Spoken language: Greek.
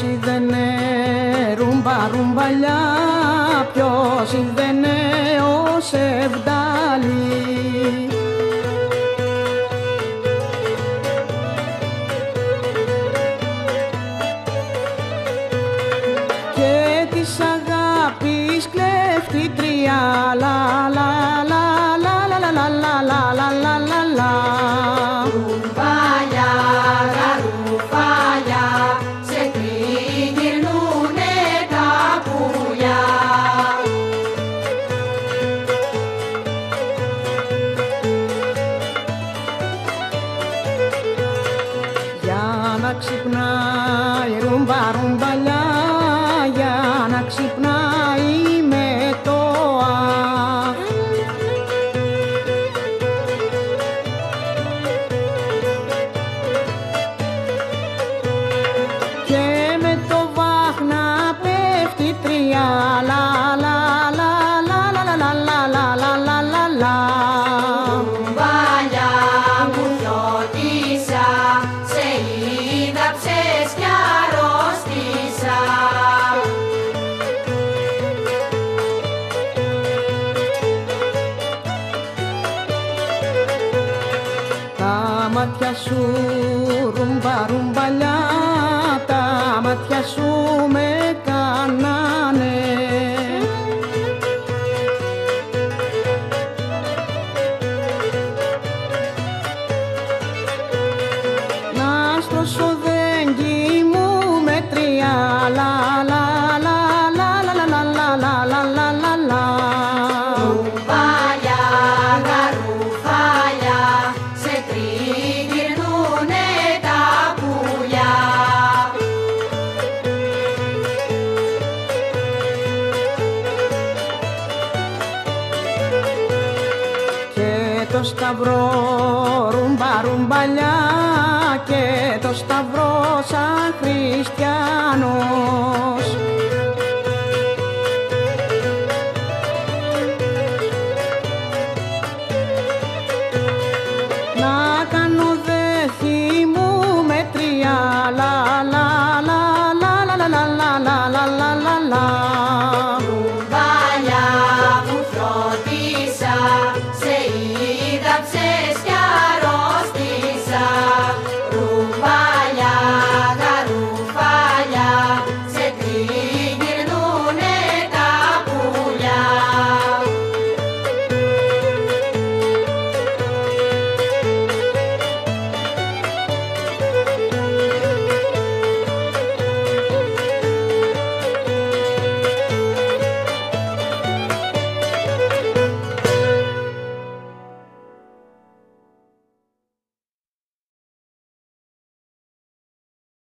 Ποιος είδαινε ρούμπα ρουμπαλιά, ποιος είδαινε ο Σεβδάλη. Και της αγάπης κλέφτητρια, λα ξυπνάει ρούμπα ρουμπαλιά, για να ξυπνάει με το α. Και με το βάχνα πέφτει τρία, μάτια σου ρουμπα ρουμπαλιά, τα μάτια σου με κάνανε. Να στρώσω δέγγι μου με τρία, λα το σταυρό Ρουμπάρουμπαλιά και το σταυρό σαν χριστιανός.